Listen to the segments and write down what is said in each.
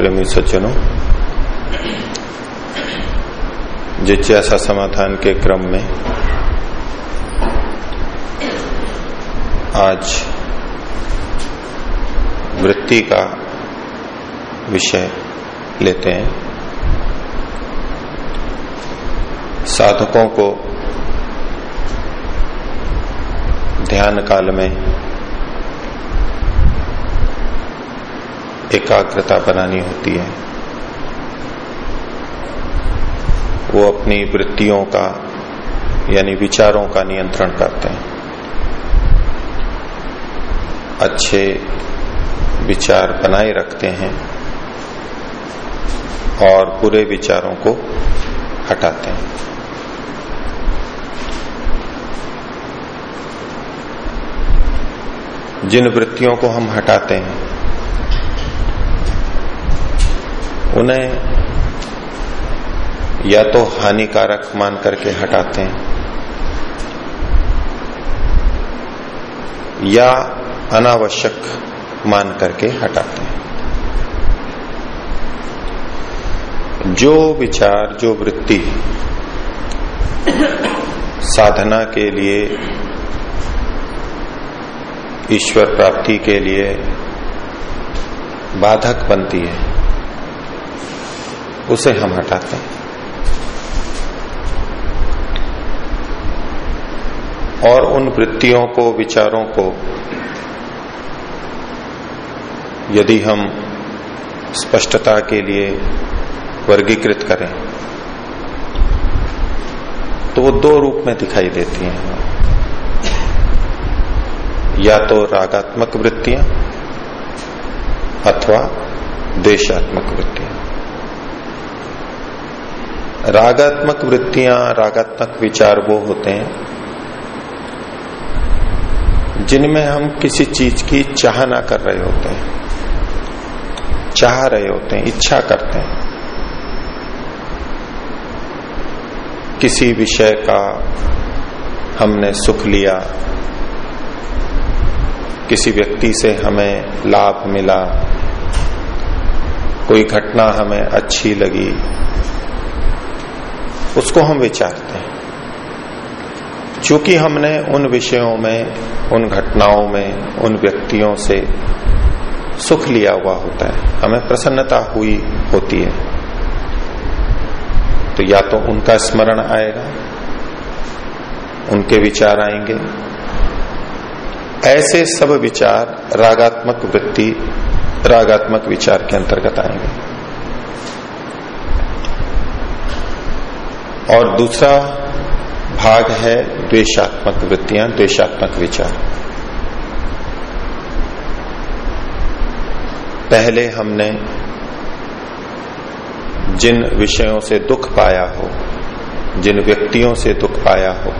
प्रेमी सज्जनों, जिज्ञासा समाधान के क्रम में आज वृत्ति का विषय लेते हैं। साधकों को ध्यान काल में एकाग्रता बनानी होती है। वो अपनी वृत्तियों का, यानी विचारों का नियंत्रण करते हैं। अच्छे विचार बनाए रखते हैं और बुरे विचारों को हटाते हैं। जिन वृत्तियों को हम हटाते हैं उन्हें या तो हानिकारक मान करके हटाते हैं, या अनावश्यक मान करके हटाते हैं। जो विचार, जो वृत्ति साधना के लिए, ईश्वर प्राप्ति के लिए बाधक बनती है उसे हम हटाते हैं। और उन वृत्तियों को, विचारों को, यदि हम स्पष्टता के लिए वर्गीकृत करें तो वो दो रूप में दिखाई देती हैं। या तो रागात्मक वृत्तियाँ अथवा देशात्मक वृत्तियाँ। रागात्मक वृत्तियाँ, रागात्मक विचार वो होते हैं, जिनमें हम किसी चीज़ की चाह ना कर रहे होते हैं, चाह रहे होते हैं, इच्छा करते हैं। किसी विषय का हमने सुख लिया, किसी व्यक्ति से हमें लाभ मिला, कोई घटना हमें अच्छी लगी उसको हम विचारते हैं। चूँकि हमने उन विषयों में, उन घटनाओं में, उन व्यक्तियों से सुख लिया हुआ होता है, हमें प्रसन्नता हुई होती है। तो या तो उनका स्मरण आएगा, उनके विचार आएँगे। ऐसे सब विचार रागात्मक वृत्ति, रागात्मक विचार के अंतर्गत आएँगे। और दूसरा भाग है द्वेशात्मक वृत्तियाँ द्वेशात्मक विचार। पहले हमने जिन विषयों से दुख पाया हो, जिन व्यक्तियों से दुख पाया हो,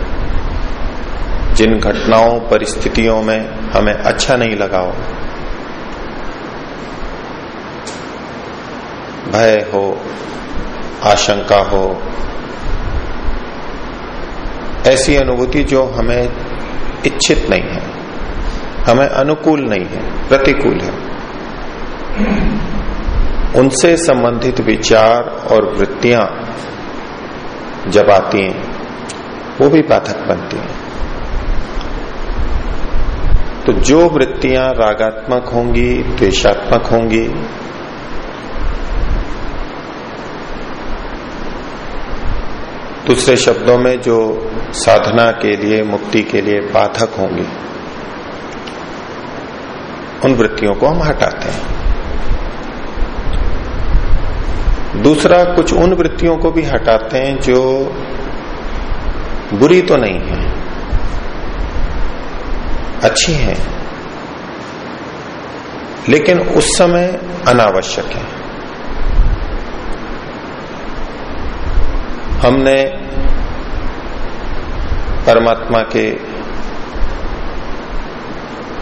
जिन घटनाओं, परिस्थितियों में हमें अच्छा नहीं लगा हो, भय हो, आशंका हो ऐसी अनुभूति जो हमें इच्छित नहीं है। हमें अनुकूल नहीं है, प्रतिकूल है। उनसे संबंधित विचार और वृत्तियाँ जब आती हैं, वो भी बाधक बनती हैं। तो जो वृत्तियाँ रागात्मक होंगी द्वेशात्मक होंगी दूसरे शब्दों में जो साधना के लिए, मुक्ति के लिए बाधक होंगी, उन वृत्तियों को हम हटाते हैं। दूसरा, कुछ उन वृत्तियों को भी हटाते हैं जो बुरी तो नहीं है, अच्छी है, लेकिन उस समय अनावश्यक है। हमने परमात्मा के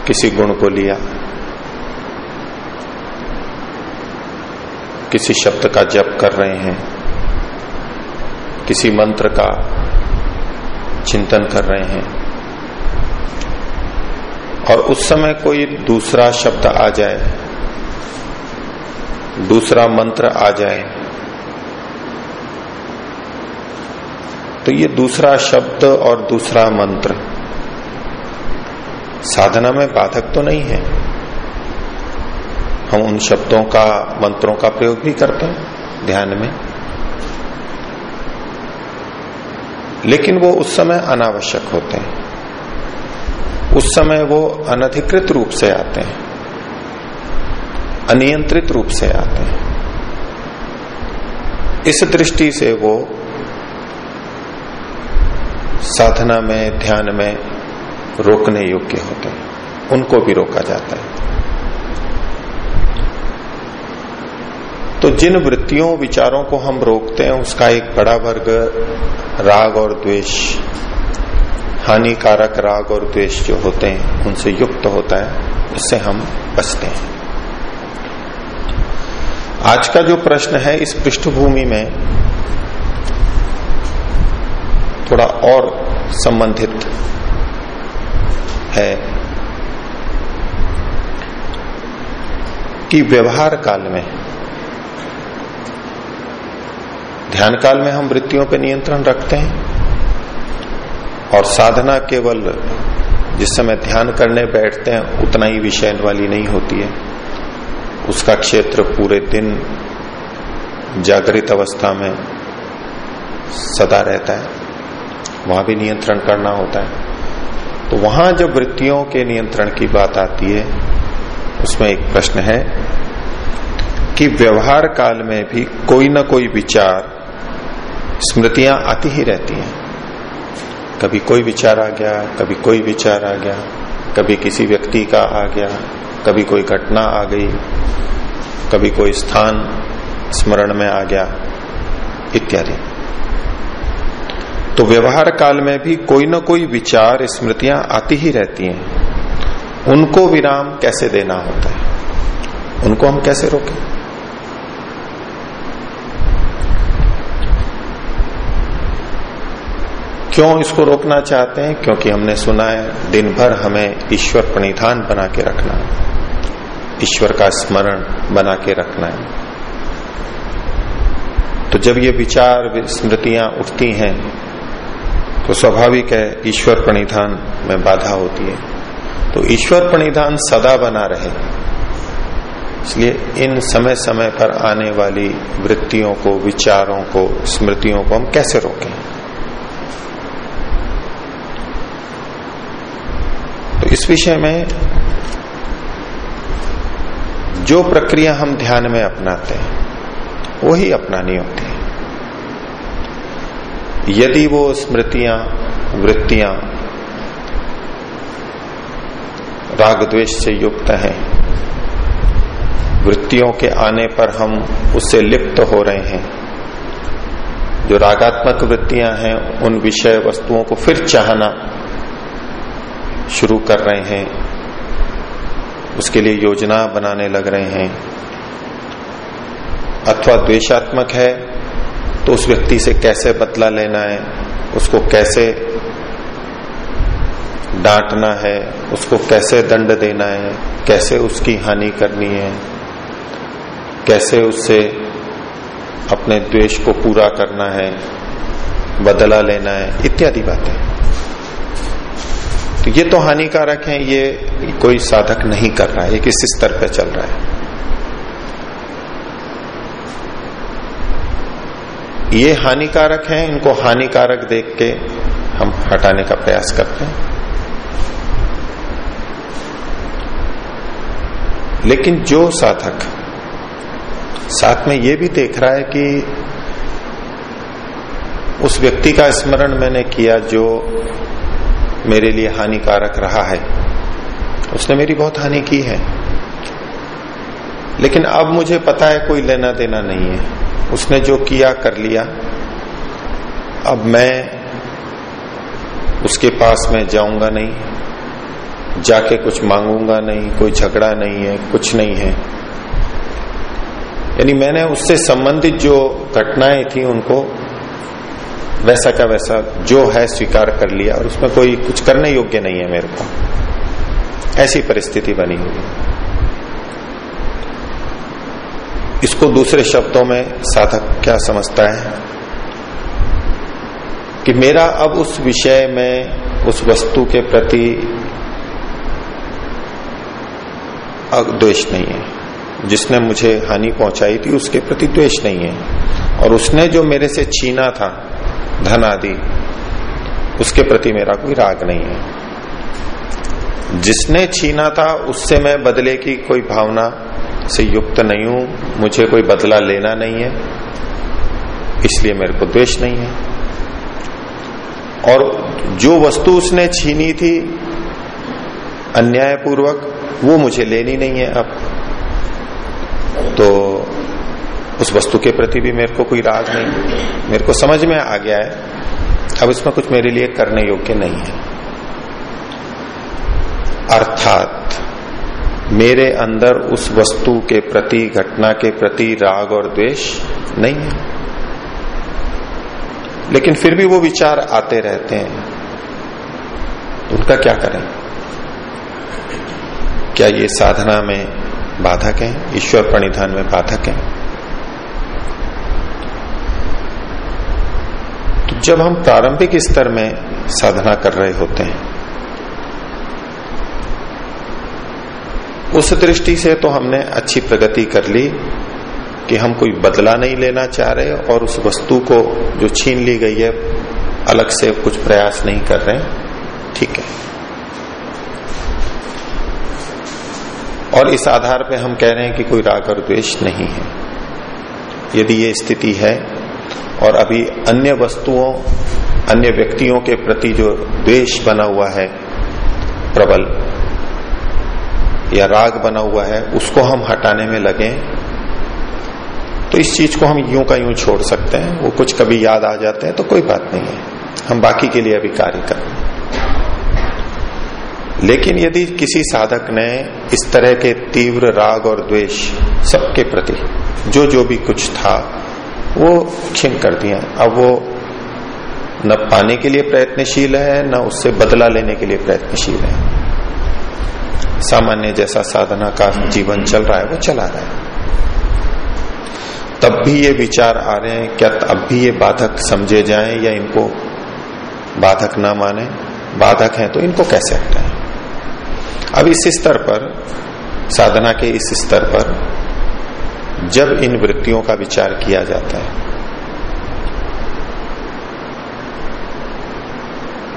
किसी गुण को लिया, किसी शब्द का जप कर रहे हैं, किसी मंत्र का चिंतन कर रहे हैं, और उस समय कोई दूसरा शब्द आ जाए, दूसरा मंत्र आ जाए तो ये दूसरा शब्द और दूसरा मंत्र। साधना में बाधक तो नहीं है। हम उन शब्दों का, मंत्रों का प्रयोग भी करते हैं ध्यान में। लेकिन वो उस समय अनावश्यक होते हैं। उस समय वो अनधिकृत रूप से आते हैं। अनियंत्रित रूप से आते हैं। इस दृष्टि से वो साधना में, ध्यान में रोकने योग्य होते हैं। उनको भी रोका जाता है। तो जिन वृत्तियों, विचारों को हम रोकते हैं, उसका एक बड़ा वर्ग राग और द्वेष, हानिकारक राग और द्वेष जो होते हैं, उनसे युक्त होता है, उससे हम बचते हैं। आज का जो प्रश्न है, इस पृष्ठभूमि में थोड़ा और संबंधित है कि व्यवहार काल में, ध्यान काल में हम वृत्तियों पर नियंत्रण रखते हैं और साधना केवल जिस समय ध्यान करने बैठते हैं, उतना ही विषय वाली नहीं होती है। उसका क्षेत्र पूरे दिन जागृत अवस्था में सदा रहता है। वहाँ भी नियंत्रण करना होता है। तो वहाँ जब वृत्तियों के नियंत्रण की बात आती है, उसमें एक प्रश्न है कि व्यवहार काल में भी कोई ना कोई विचार, स्मृतियाँ आती ही रहती हैं। कभी कोई विचार आ गया, कभी कोई विचार आ गया, कभी किसी व्यक्ति का आ गया, कभी कोई घटना आ गई, कभी कोई स्थान स्मरण में आ गया, इत्यादि। तो व्यवहार काल में भी कोई ना कोई विचार स्मृतियाँ आती ही रहती हैं। उनको विराम कैसे देना होता है? उनको हम कैसे रोकें? क्यों इसको रोकना चाहते हैं? क्योंकि हमने सुना है दिन भर हमें ईश्वर प्रणिधान बना के रखना है। ईश्वर का स्मरण बना के रखना है। तो जब ये विचार, स्मृतियाँ उठती हैं तो स्वाभाविक है, ईश्वर प्रणिधान में बाधा होती है। तो ईश्वर प्रणिधान सदा बना रहे। इसलिए इन समय समय पर आने वाली वृत्तियों को, विचारों को, स्मृतियों को हम कैसे रोकें? तो इस विषय में जो प्रक्रिया हम ध्यान में अपनाते हैं, वही अपनानी होती है। यदि वो स्मृतियाँ, वृत्तियाँ राग द्वेष से युक्त हैं, वृत्तियों के आने पर हम उससे लिप्त हो रहे हैं, जो रागात्मक वृत्तियाँ हैं, उन विषय वस्तुओं को फिर चाहना शुरू कर रहे हैं, उसके लिए योजना बनाने लग रहे हैं। अथवा द्वेशात्मक है तो उस व्यक्ति से कैसे बदला लेना है, उसको कैसे डांटना है, उसको कैसे दंड देना है, कैसे उसकी हानि करनी है, कैसे उससे अपने द्वेष को पूरा करना है, बदला लेना है, इत्यादि बातें। तो ये तो हानिकारक है, ये कोई साधक नहीं कर रहा है, ये किस स्तर पे चल रहा है। ये हानिकारक हैं, इनको हानिकारक देख के हम हटाने का प्रयास करते हैं। लेकिन जो साधक साथ में ये भी देख रहा है कि उस व्यक्ति का स्मरण मैंने किया जो मेरे लिए हानिकारक रहा है, उसने मेरी बहुत हानि की है। लेकिन अब मुझे पता है कोई लेना देना नहीं है। उसने जो किया, कर लिया। अब मैं उसके पास में जाऊँगा नहीं। जाके कुछ मांगूँगा नहीं, कोई झगड़ा नहीं है, कुछ नहीं है। यानी मैंने उससे संबंधित जो घटनाएँ थी उनको, वैसा का वैसा जो है स्वीकार कर लिया और उसमें कोई कुछ करने योग्य नहीं है मेरे को। ऐसी परिस्थिति बनी हुई इसको दूसरे शब्दों में साधक क्या समझता है? कि मेरा अब उस विषय में, उस वस्तु के प्रति द्वेष नहीं है। जिसने मुझे हानि पहुंचाई थी, उसके प्रति द्वेष नहीं है। और उसने जो मेरे से छीना था, धन आदि, उसके प्रति मेरा कोई राग नहीं है। जिसने छीना था, उससे मैं बदले की कोई भावना से युक्त नहीं हूँ, मुझे कोई बदला लेना नहीं है, इसलिए मेरे को द्वेष नहीं है। और जो वस्तु उसने छीनी थी, अन्यायपूर्वक, वो मुझे लेनी नहीं है अब। तो उस वस्तु के प्रति भी मेरे को कोई राग नहीं, मेरे को समझ में आ गया है, अब इसमें कुछ मेरे लिए करने योग्य नहीं है। अर्थात मेरे अंदर उस वस्तु के प्रति, घटना के प्रति राग और द्वेष नहीं है। लेकिन फिर भी वो विचार आते रहते हैं। तो उनका क्या करें? क्या ये साधना में बाधक है? ईश्वर प्रणिधान में बाधक है? तो जब हम प्रारंभिक स्तर में साधना कर रहे होते हैं उस दृष्टि से तो हमने अच्छी प्रगति कर ली कि हम कोई बदला नहीं लेना चाह रहे और उस वस्तु को जो छीन ली गई है, अलग से कुछ प्रयास नहीं कर रहे। ठीक है। और इस आधार पे हम कह रहे हैं कि कोई राग और द्वेष नहीं है। यदि ये स्थिति है और अभी अन्य वस्तुओं, अन्य व्यक्तियों के प्रति जो द्वेष बना हुआ है, प्रबल या राग बना हुआ है, उसको हम हटाने में लगे। तो इस चीज़ को हम यूँ का यूँ छोड़ सकते हैं, वो कुछ कभी याद आ जाते हैं तो कोई बात नहीं है। हम बाकी के लिए अभी कार्य कर रहे हैं। लेकिन यदि किसी साधक ने इस तरह के तीव्र राग और द्वेष सबके प्रति, जो जो भी कुछ था, वो क्षीण कर दिया। अब वो न पाने के लिए प्रयत्नशील है, न उससे बदला लेने के लिए प्रयत्नशील है। सामान्य जैसा साधना का जीवन चल रहा है, वो चला रहा है। तब भी ये विचार आ रहे हैं, क्या अब भी ये बाधक समझे जाएँ या इनको बाधक ना माने? बाधक हैं तो इनको कैसे हटाएँ? अब इस स्तर पर, साधना के इस स्तर पर, जब इन वृत्तियों का विचार किया जाता है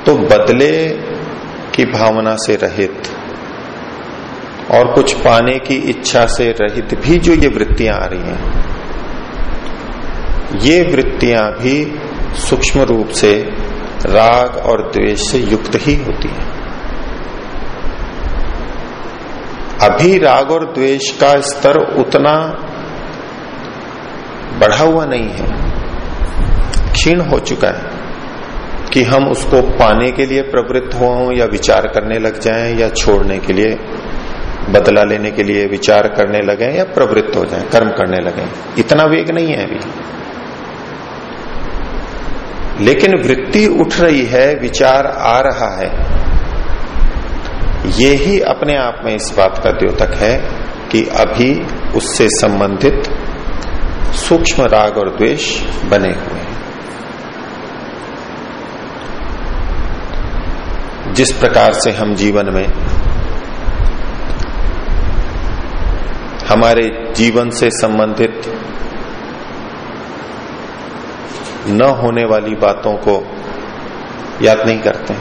तो बदले की भावना से रहित और कुछ पाने की इच्छा से रहित भी जो ये वृत्तियाँ आ रही हैं। ये वृत्तियाँ भी सूक्ष्म रूप से राग और द्वेष से युक्त ही होती है। अभी राग और द्वेष का स्तर उतना बढ़ा हुआ नहीं है। क्षीण हो चुका है कि हम उसको पाने के लिए प्रवृत्त हो या विचार करने लग जाएँ या छोड़ने के लिए बदला लेने के लिए विचार करने लगे या प्रवृत्त हो जाए, कर्म करने लगे। इतना वेग नहीं है अभी। लेकिन वृत्ति उठ रही है, विचार आ रहा है। ये ही अपने आप में इस बात का द्योतक है कि अभी उससे संबंधित सूक्ष्म राग और द्वेष बने हुए हैं। जिस प्रकार से हम जीवन में हमारे जीवन से संबंधित न होने वाली बातों को याद नहीं करते।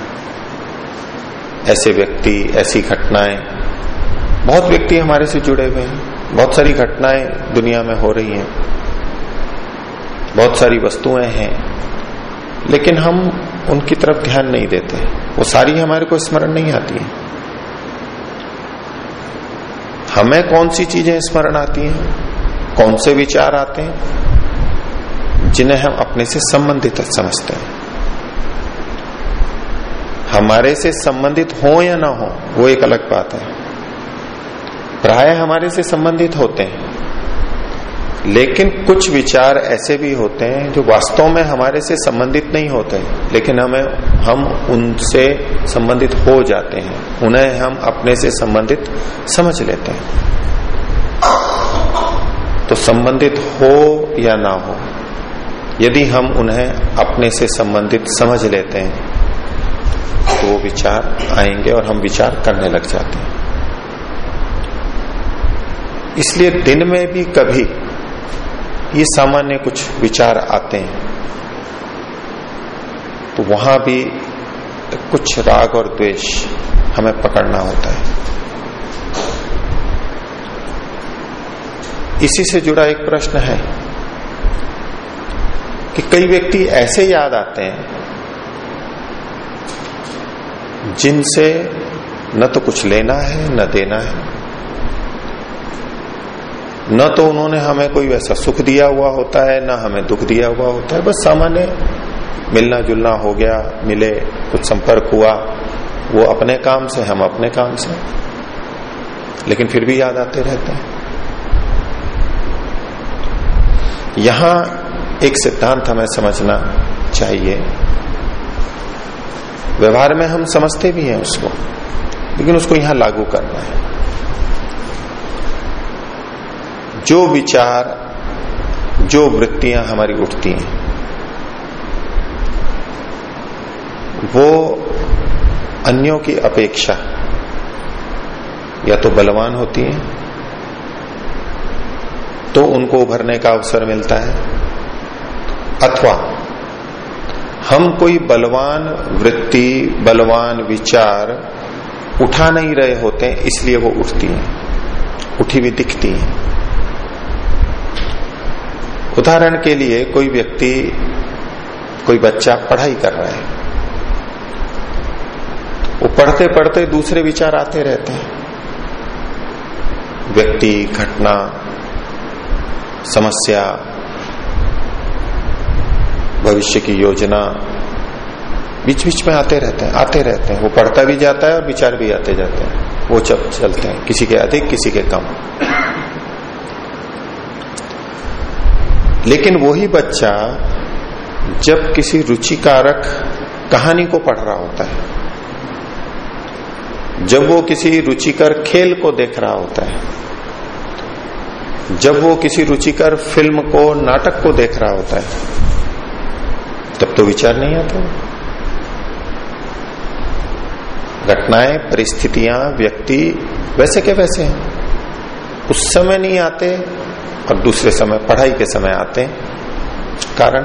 ऐसे व्यक्ति, ऐसी घटनाएँ, बहुत व्यक्ति हमारे से जुड़े हुए हैं। बहुत सारी घटनाएँ दुनिया में हो रही हैं। बहुत सारी वस्तुएँ हैं। लेकिन हम उनकी तरफ़ ध्यान नहीं देते। वो सारी हमारे को स्मरण नहीं आती है। हमें कौन सी चीज़ें स्मरण आती हैं? कौन से विचार आते हैं? जिन्हें हम अपने से संबंधित समझते हैं। हमारे से संबंधित हो या ना हो, वो एक अलग बात है। प्राय हमारे से संबंधित होते हैं। लेकिन कुछ विचार ऐसे भी होते हैं जो वास्तव में हमारे से संबंधित नहीं होते लेकिन हमें, हम उनसे संबंधित हो जाते हैं, उन्हें हम अपने से संबंधित समझ लेते हैं। तो संबंधित हो या ना हो, यदि हम उन्हें अपने से संबंधित समझ लेते हैं तो वो विचार आएँगे और हम विचार करने लग जाते हैं। इसलिए दिन में भी कभी ये सामान्य कुछ विचार आते हैं। तो वहाँ भी कुछ राग और द्वेष हमें पकड़ना होता है। इसी से जुड़ा एक प्रश्न है कि कई व्यक्ति ऐसे याद आते हैं जिनसे न तो कुछ लेना है, न देना है। न तो उन्होंने हमें कोई वैसा सुख दिया हुआ होता है, न हमें दुख दिया हुआ होता है। बस सामान्य मिलना जुलना हो गया, मिले, कुछ संपर्क हुआ, वो अपने काम से, हम अपने काम से। लेकिन फिर भी याद आते रहते हैं। यहाँ एक सिद्धांत हमें समझना चाहिए। व्यवहार में हम समझते भी हैं उसको, लेकिन उसको यहाँ लागू करना है। जो विचार, जो वृत्तियाँ हमारी उठती हैं, वो अन्यों की अपेक्षा या तो बलवान होती हैं तो उनको उभरने का अवसर मिलता है, अथवा हम कोई बलवान वृत्ति, बलवान विचार उठा नहीं रहे होते, इसलिए वो उठती हैं, उठी हुई दिखती हैं। उदाहरण के लिए कोई व्यक्ति, कोई बच्चा पढ़ाई कर रहा है। वो पढ़ते पढ़ते दूसरे विचार आते रहते हैं। व्यक्ति, घटना, समस्या, भविष्य की योजना बीच बीच में आते रहते हैं, आते रहते हैं। वो पढ़ता भी जाता है और विचार भी आते जाते हैं। वो चल, चलते हैं, किसी के अधिक, किसी के कम। लेकिन वही बच्चा जब किसी रुचिकारक कहानी को पढ़ रहा होता है, जब वो किसी रुचिकर खेल को देख रहा होता है, जब वो किसी रुचिकर फ़िल्म को, नाटक को देख रहा होता है, तब तो विचार नहीं आता। घटनाएँ, परिस्थितियाँ, व्यक्ति वैसे के वैसे हैं। उस समय नहीं आते और दूसरे समय, पढ़ाई के समय आते हैं। कारण?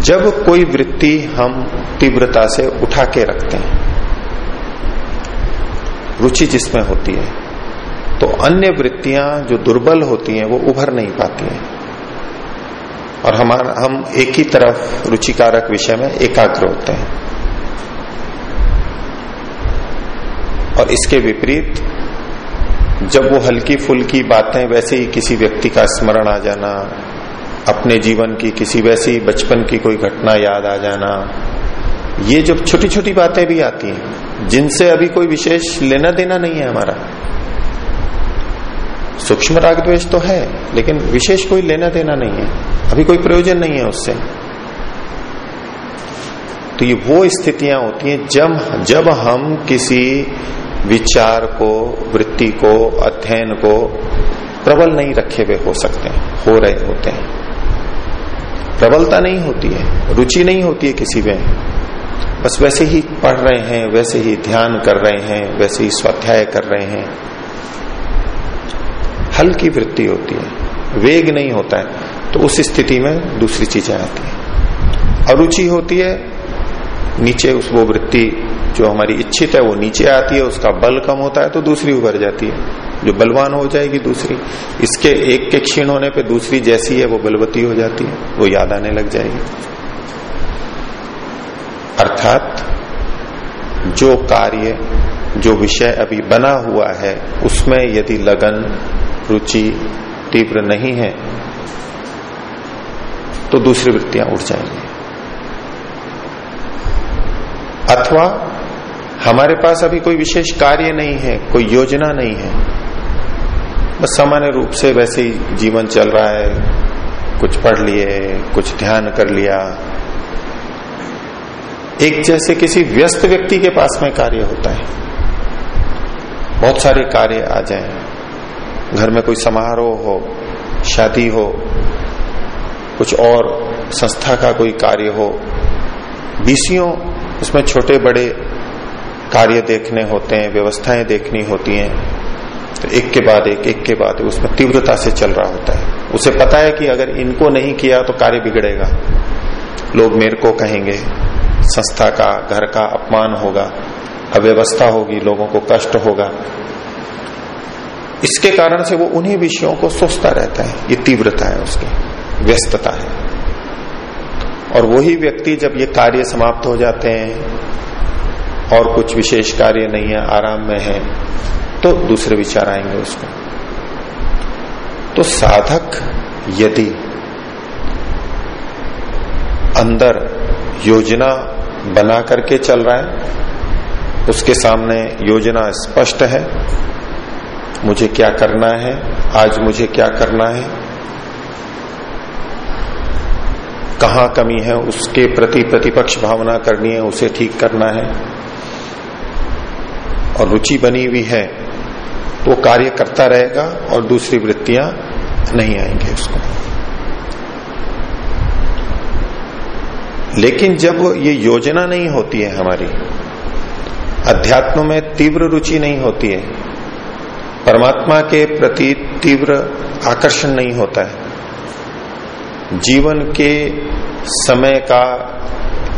जब कोई वृत्ति हम तीव्रता से उठा के रखते हैं, रुचि जिसमें होती है तो अन्य वृत्तियाँ जो दुर्बल होती हैं, वो उभर नहीं पाती हैं। और हमारा, हम एक ही तरफ़ रुचिकारक विषय में एकाग्र होते हैं। और इसके विपरीत जब वो हल्की फुल्की बातें वैसे ही किसी व्यक्ति का स्मरण आ जाना, अपने जीवन की किसी वैसी बचपन की कोई घटना याद आ जाना, ये जो छोटी छोटी बातें भी आती हैं, जिनसे अभी कोई विशेष लेना देना नहीं है हमारा। सूक्ष्म राग द्वेष तो है, लेकिन विशेष कोई लेना देना नहीं है। अभी कोई प्रयोजन नहीं है उससे। तो ये वो स्थितियाँ होती हैं, जब जब हम किसी विचार को, वृत्ति को, अध्ययन को प्रबल नहीं रखे हुए हो सकते हैं, हो रहे होते हैं। प्रबलता नहीं होती है, रुचि नहीं होती है किसी में। बस वैसे ही पढ़ रहे हैं, वैसे ही ध्यान कर रहे हैं, वैसे ही स्वाध्याय कर रहे हैं। हल्की वृत्ति होती है, वेग नहीं होता है तो उस स्थिति में दूसरी चीज़ें आती है। अरुचि होती है नीचे उस वो वृत्ति जो हमारी इच्छित है, वो नीचे आती है, उसका बल कम होता है तो दूसरी उभर जाती है। जो बलवान हो जाएगी दूसरी। इसके एक के क्षीण होने पे दूसरी जैसी है, वो बलवती हो जाती है, वो याद आने लग जाएगी। अर्थात, जो कार्य, जो विषय अभी बना हुआ है, उसमें यदि लगन, रुचि तीव्र नहीं है तो दूसरी वृत्तियाँ उठ जाएँगी। अथवा हमारे पास अभी कोई विशेष कार्य नहीं है, कोई योजना नहीं है। बस सामान्य रूप से वैसे ही जीवन चल रहा है। कुछ पढ़ लिए, कुछ ध्यान कर लिया। एक जैसे किसी व्यस्त व्यक्ति के पास में कार्य होता है। बहुत सारे कार्य आ जाए। घर में कोई समारोह हो, शादी हो, कुछ और संस्था का कोई कार्य हो, बीसियों उसमें छोटे बड़े कार्य देखने होते हैं, व्यवस्थाएँ देखनी होती हैं तो एक के बाद एक एक के बाद उसमें तीव्रता से चल रहा होता है। उसे पता है कि अगर इनको नहीं किया तो कार्य बिगड़ेगा। लोग मेरे को कहेंगे, संस्था का, घर का अपमान होगा, अव्यवस्था होगी, लोगों को कष्ट होगा। इसके कारण से वो उन्हीं विषयों को सोचता रहता है। ये तीव्रता है उसकी, व्यस्तता है। और वही व्यक्ति जब ये कार्य समाप्त हो जाते हैं और कुछ विशेष कार्य नहीं है, आराम में है तो दूसरे विचार आएँगे उसको। तो साधक यदि अंदर योजना बना करके चल रहा है, उसके सामने योजना स्पष्ट है, मुझे क्या करना है, आज मुझे क्या करना है कहा कमी है, उसके प्रति प्रतिपक्ष भावना करनी है, उसे ठीक करना है। और रुचि बनी हुई है तो कार्य करता रहेगा और दूसरी वृत्तियाँ नहीं आएँगे उसको। लेकिन जब ये योजना नहीं होती है हमारी, अध्यात्म में तीव्र रुचि नहीं होती है, परमात्मा के प्रति तीव्र आकर्षण नहीं होता है। जीवन के समय का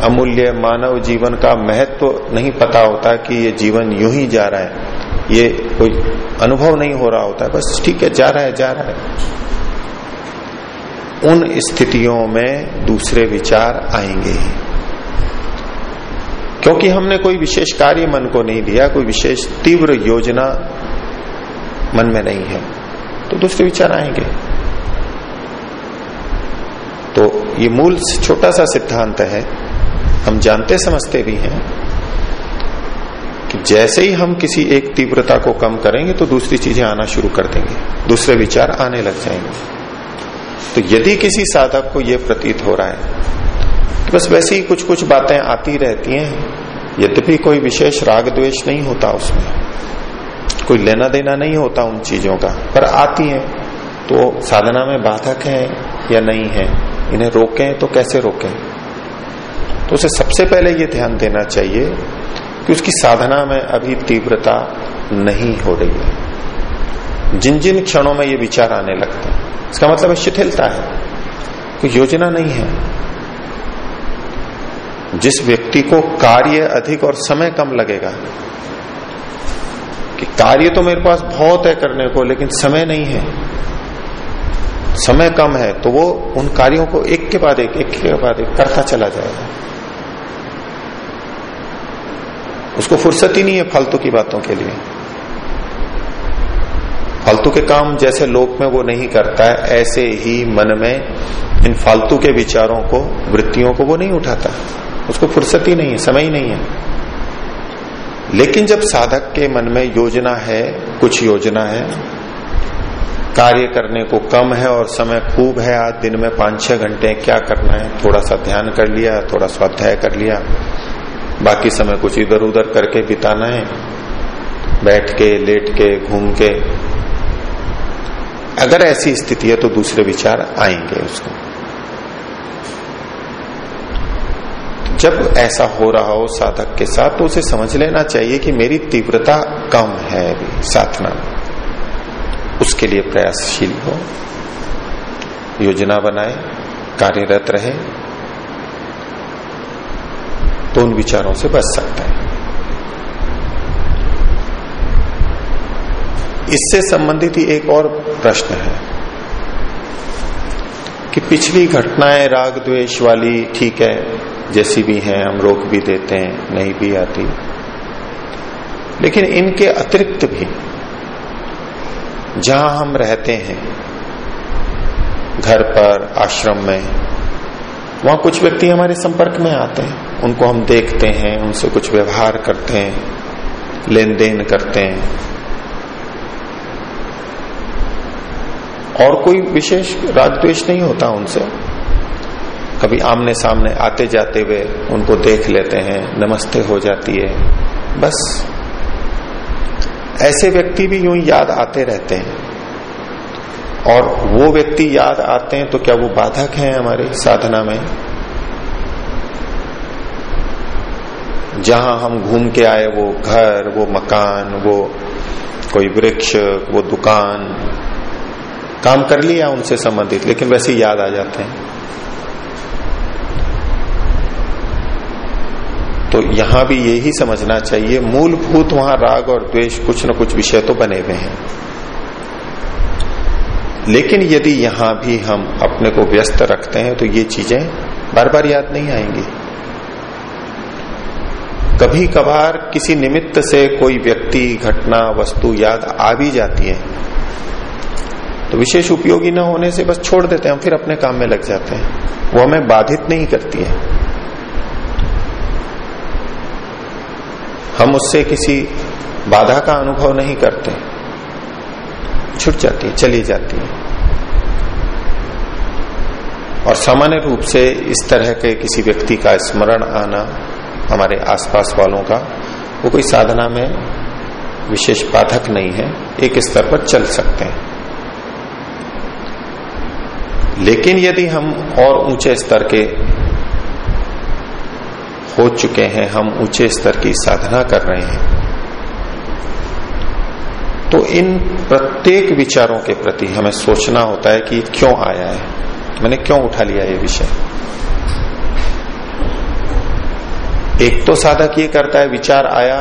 अमूल्य मानव जीवन का महत्व तो नहीं पता होता कि ये जीवन यूँ ही जा रहा है। ये कोई अनुभव नहीं हो रहा होता। है बस ठीक है, जा रहा है, जा रहा है। उन स्थितियों में दूसरे विचार आएँगे। क्योंकि हमने कोई विशेष कार्य मन को नहीं दिया, कोई विशेष तीव्र योजना मन में नहीं है तो दूसरे विचार आएँगे। तो ये मूल छोटा सा सिद्धांत है। हम जानते समझते भी हैं कि जैसे ही हम किसी एक तीव्रता को कम करेंगे तो दूसरी चीज़ें आना शुरू कर देंगे, दूसरे विचार आने लग जाएँगे। तो यदि किसी साधक को यह प्रतीत हो रहा है तो बस वैसे ही कुछ कुछ बातें आती रहती हैं, यद्यपि कोई विशेष राग द्वेष नहीं होता उसमें, कोई लेना देना नहीं होता उन चीज़ों का, पर आती है तो साधना में बाधक है या नहीं है? इन्हें रोकें तो कैसे रोकें? तो उसे सबसे पहले ये ध्यान देना चाहिए कि उसकी साधना में अभी तीव्रता नहीं हो रही है। जिन जिन क्षणों में ये विचार आने लगते हैं, इसका मतलब है शिथिलता है। कोई योजना नहीं है। जिस व्यक्ति को कार्य अधिक और समय कम लगेगा, कि कार्य तो मेरे पास बहुत है करने को, लेकिन समय नहीं है समय कम है तो वो उन कार्यों को एक के बाद एक एक के बाद एक करता चला जाएगा। उसको फुर्सत ही नहीं है फालतू की बातों के लिए। फालतू के काम जैसे लोक में वो नहीं करता है, ऐसे ही मन में इन फालतू के विचारों को, वृत्तियों को वो नहीं उठाता। उसको फुर्सत ही नहीं है, समय ही नहीं है। लेकिन जब साधक के मन में योजना है, कुछ योजना है कार्य करने को कम है और समय खूब है, आज दिन में पाँच छह घंटे क्या करना है? थोड़ा सा ध्यान कर लिया थोड़ा स्वाध्याय कर लिया। बाकी समय कुछ इधर उधर करके बिताना है। बैठ के, लेट के, घूम के। अगर ऐसी स्थिति है तो दूसरे विचार आएँगे उसको। जब ऐसा हो रहा हो साधक के साथ तो उसे समझ लेना चाहिए कि मेरी तीव्रता कम है अभी साधना उसके लिए प्रयासशील हो। योजना बनाए, कार्यरत रहे। तो उन विचारों से बच सकता है। इससे संबंधित ही एक और प्रश्न है कि पिछली घटनाएँ, राग द्वेष वाली, ठीक है, जैसी भी हैं, हम रोक भी देते हैं, नहीं भी आती। लेकिन इनके अतिरिक्त भी जहाँ हम रहते हैं, घर पर, आश्रम में, वहाँ कुछ व्यक्ति हमारे संपर्क में आते हैं। उनको हम देखते हैं, उनसे कुछ व्यवहार करते हैं लेन देन करते हैं। और कोई विशेष रागद्वेश नहीं होता उनसे। कभी आमने सामने आते जाते हुए उनको देख लेते हैं, नमस्ते हो जाती है, बस। ऐसे व्यक्ति भी यूँ याद आते रहते हैं। और वो व्यक्ति याद आते हैं तो क्या वो बाधक हैं हमारी साधना में? जहाँ हम घूम के आए, वो घर, वो मकान, वो कोई वृक्ष, वो दुकान, काम कर लिया उनसे संबंधित, लेकिन वैसे याद आ जाते हैं। तो यहाँ भी यही समझना चाहिए, मूलभूत वहाँ राग और द्वेष कुछ न कुछ विषय तो बने हुए हैं। लेकिन यदि यहाँ भी हम अपने को व्यस्त रखते हैं तो ये चीज़ें बार बार याद नहीं आएँगी। कभी कभार किसी निमित्त से कोई व्यक्ति, घटना, वस्तु याद आ भी जाती है। तो विशेष उपयोगी न होने से बस छोड़ देते हैं, हम फिर अपने काम में लग जाते हैं। वो हमें बाधित नहीं करती है। हम उससे किसी बाधा का अनुभव नहीं करते। छुट जाती है, चली जाती है। और सामान्य रूप से इस तरह के किसी व्यक्ति का स्मरण आना हमारे आसपास वालों का, वो कोई साधना में विशेष बाधक नहीं है, एक स्तर पर चल सकते हैं। लेकिन यदि हम और ऊँचे स्तर के हो चुके हैं, हम ऊँचे स्तर की साधना कर रहे हैं। तो इन प्रत्येक विचारों के प्रति हमें सोचना होता है कि क्यों आया है। मैंने क्यों उठा लिया ये विषय? एक तो साधक ये करता है, विचार आया,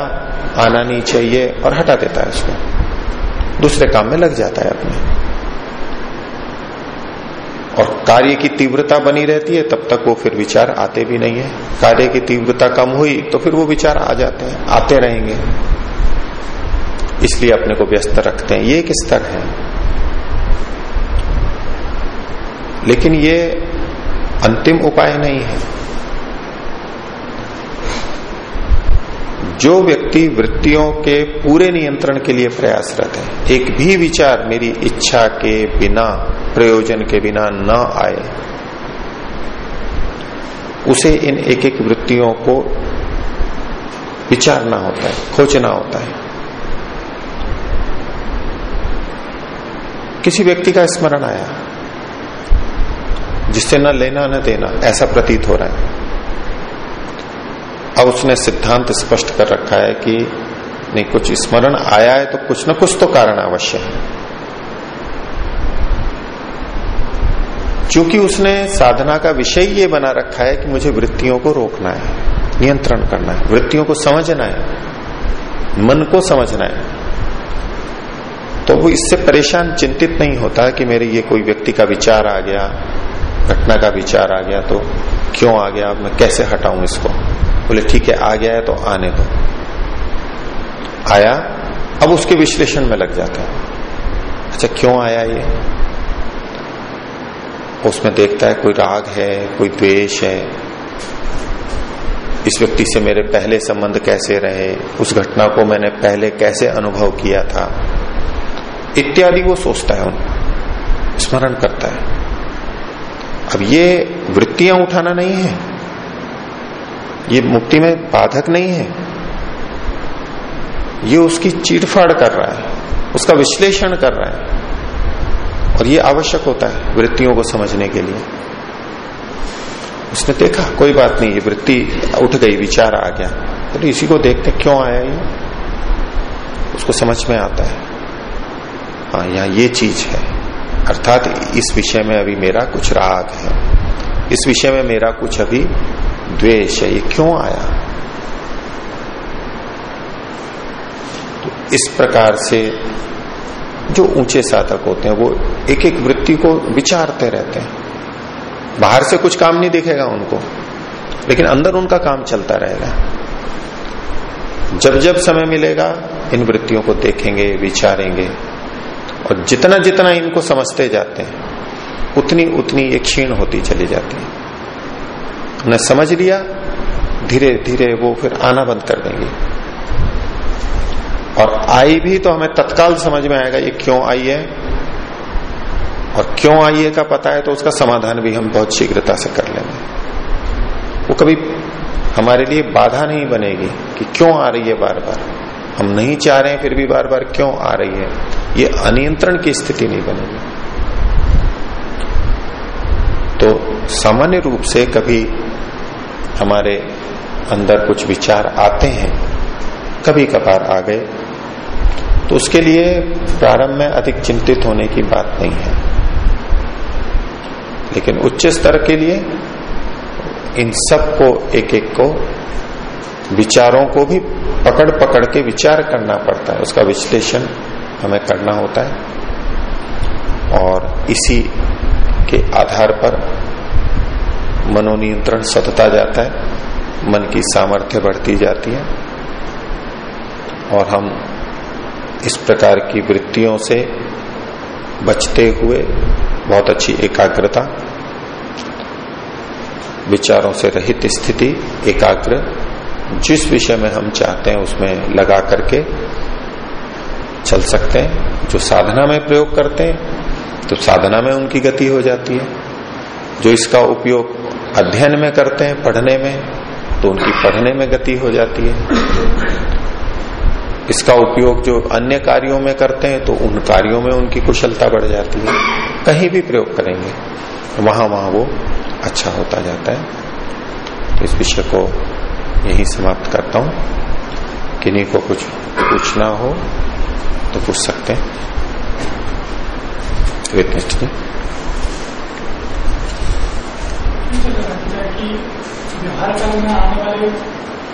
आना नहीं चाहिए और हटा देता है उसको। दूसरे काम में लग जाता है अपने। और कार्य की तीव्रता बनी रहती है, तब तक वो फिर विचार आते भी नहीं है। कार्य की तीव्रता कम हुई तो फिर वो विचार आ जाते हैं, आते रहेंगे। इसलिए अपने को व्यस्त रखते हैं। ये एक स्तर है। लेकिन ये अंतिम उपाय नहीं है। जो व्यक्ति वृत्तियों के पूरे नियंत्रण के लिए प्रयासरत है, एक भी विचार मेरी इच्छा के बिना, प्रयोजन के बिना न आए। उसे इन एक एक वृत्तियों को विचारना होता है, खोजना होता है। किसी व्यक्ति का स्मरण आया, जिससे न लेना न देना, ऐसा प्रतीत हो रहा है। अब उसने सिद्धांत स्पष्ट कर रखा है कि नहीं, कुछ स्मरण आया है तो कुछ न कुछ तो कारण अवश्य है। क्योंकि उसने साधना का विषय ये बना रखा है कि मुझे वृत्तियों को रोकना है, नियंत्रण करना है, वृत्तियों को समझना है, मन को समझना है। तो वो इससे परेशान, चिंतित नहीं होता कि मेरे ये कोई व्यक्ति का विचार आ गया, घटना का विचार आ गया तो क्यों आ गया मैं कैसे हटाऊं इसको? बोले, ठीक है, आ गया है तो आने दो। आया, अब उसके विश्लेषण में लग जाता है। अच्छा क्यों आया ये? उसमें देखता है, कोई राग है, कोई द्वेष है। इस व्यक्ति से मेरे पहले संबंध कैसे रहे? उस घटना को मैंने पहले कैसे अनुभव किया था? इत्यादि वो सोचता है उन स्मरण करता है। अब ये वृत्तियाँ उठाना नहीं है। ये मुक्ति में बाधक नहीं है। ये उसकी चीटफाड़ कर रहा है। उसका विश्लेषण कर रहा है। और ये आवश्यक होता है वृत्तियों को समझने के लिए। उसने देखा, कोई बात नहीं, ये वृत्ति उठ गई, विचार आ गया। तो इसी को देखते क्यों आया ये? उसको समझ में आता है। हाँ यहाँ ये चीज़ है। अर्थात इस विषय में अभी मेरा कुछ राग है। इस विषय में मेरा कुछ अभी द्वेष ये क्यों आया? तो इस प्रकार से जो ऊँचे साधक होते हैं, वो एक एक वृत्ति को विचारते रहते हैं। बाहर से कुछ काम नहीं दिखेगा उनको, लेकिन अंदर उनका काम चलता रहेगा। जब जब समय मिलेगा, इन वृत्तियों को देखेंगे, विचारेंगे, और जितना जितना इनको समझते जाते हैं, उतनी उतनी ये क्षीण होती चली जाती है। हमने समझ लिया, धीरे धीरे वो फिर आना बंद कर देंगे। और आई भी तो हमें तत्काल समझ में आएगा, ये क्यों आई है? और क्यों आई है का पता है तो उसका समाधान भी हम बहुत शीघ्रता से कर लेंगे। वो कभी हमारे लिए बाधा नहीं बनेगी कि क्यों आ रही है बार बार हम नहीं चाह रहे हैं, फिर भी बार बार क्यों आ रही है? ये अनियंत्रण की स्थिति नहीं बनेगी। तो सामान्य रूप से कभी हमारे अंदर कुछ विचार आते हैं, कभी कभार आ गए तो उसके लिए प्रारंभ में अधिक चिंतित होने की बात नहीं है। लेकिन उच्च स्तर के लिए इन सबको एक एक को, विचारों को भी पकड़ पकड़ के विचार करना पड़ता है। उसका विश्लेषण हमें करना होता है। और इसी के आधार पर मनोनियंत्रण सतता जाता है, मन की सामर्थ्य बढ़ती जाती है, और हम इस प्रकार की वृत्तियों से बचते हुए बहुत अच्छी एकाग्रता, विचारों से रहित स्थिति, एकाग्र, जिस विषय में हम चाहते हैं उसमें लगा करके चल सकते हैं, जो साधना में प्रयोग करते हैं तो साधना में उनकी गति हो जाती है, जो इसका उपयोग अध्ययन में करते हैं, पढ़ने में तो उनकी पढ़ने में गति हो जाती है। इसका उपयोग जो अन्य कार्यों में करते हैं तो उन कार्यों में उनकी कुशलता बढ़ जाती है। कहीं भी प्रयोग करेंगे, वहाँ वहाँ वो अच्छा होता जाता है। तो इस विषय को यही समाप्त करता हूँ। किन्हीं को कुछ पूछना हो तो पूछ सकते हैं। विटनेस जी व्यवहार में आने वाले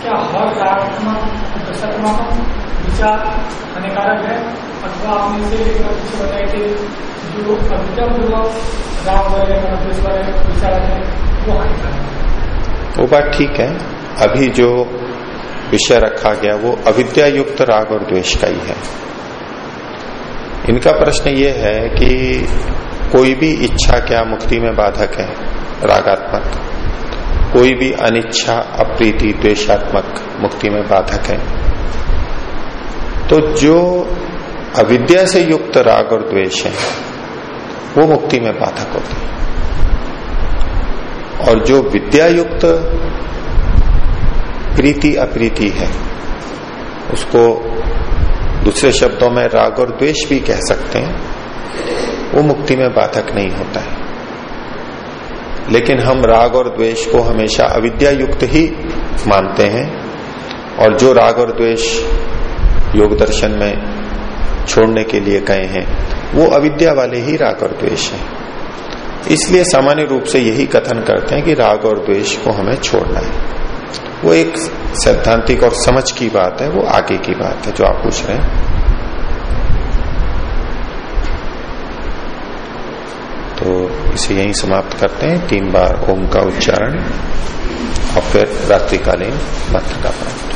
क्या हर दशात्मक विचार हानिकारक है? अथवा आपने पीछे बताया कि जो वाले वाले विचार है, वो हानिकारक वो बात ठीक है। अभी जो विषय रखा गया, वो अविद्या युक्त राग और द्वेष का ही है। इनका प्रश्न ये है कि कोई भी इच्छा क्या मुक्ति में बाधक है? रागात्मक। कोई भी अनिच्छा, अप्रीति द्वेशात्मक मुक्ति में बाधक है। तो जो अविद्या से युक्त राग और द्वेष है, वो मुक्ति में बाधक होती है। और जो विद्या युक्त प्रीति, अप्रीति है, उसको दूसरे शब्दों में राग और द्वेष भी कह सकते हैं। वो मुक्ति में बाधक नहीं होता है। लेकिन हम राग और द्वेष को हमेशा अविद्या युक्त ही मानते हैं और जो राग और द्वेष योग दर्शन में छोड़ने के लिए कहे हैं, वो अविद्या वाले ही राग और द्वेष है। इसलिए सामान्य रूप से यही कथन करते हैं कि राग और द्वेष को हमें छोड़ना है। वो एक सैद्धांतिक और समझ की बात है, वो आगे की बात है जो आप पूछ रहे हैं। तो इसे यहीं समाप्त करते हैं। तीन बार ओम का उच्चारण और फिर रात्रिकालीन मंत्र का पाठ।